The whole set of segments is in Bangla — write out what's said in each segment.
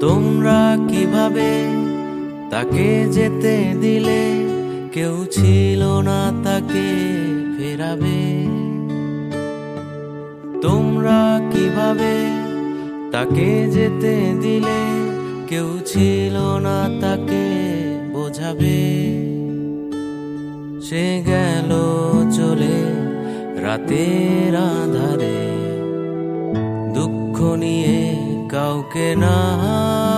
তোমরা কীভাবে তাকে যেতে দিলে? কেউ ছিল না তাকে ফেরাবে। তোমরা কীভাবে তাকে যেতে দিলে? কেউ ছিল না তাকে বোঝাবে। সে গেল চলে রাতের আধারে। দুঃখ নিয়ে কাউকে না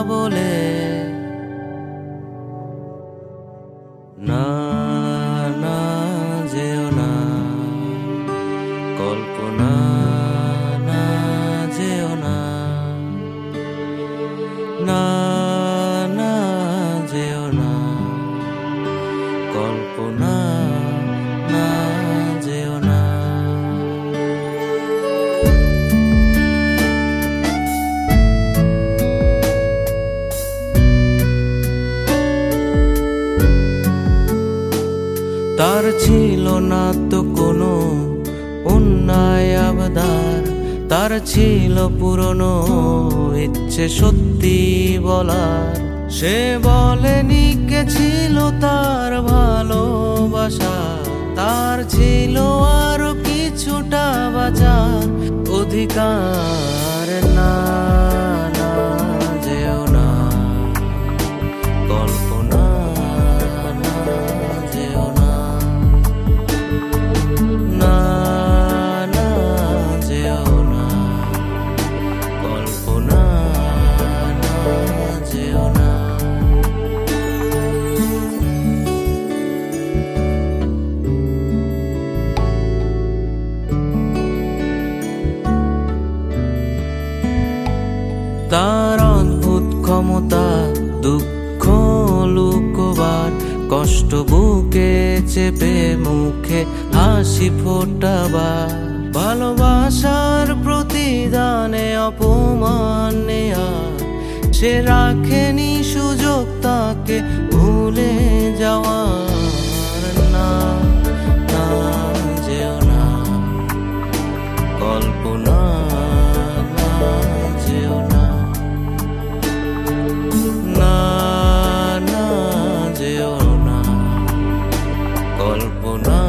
বলে না না যেও না। কল্পনা না না তার ছিল না তো কোনো অন্যায় আবদার। তার ছিল পুরনো ইচ্ছে সত্যি বলার। সে বলেনি কে ছিল তার ভালোবাসা। তার ছিল আরও কিছুটা বাঁচার অধিকার। তার অদ্ভুত ক্ষমতা, দুঃখ লুকোবার, কষ্ট বুকে চেপে মুখে হাসি ফোটাবার। ভালোবাসার প্রতিদানে অপমান নেয়া সে রাখেনি সুযোগ তাকে ভুলে যাওয়ার। না no.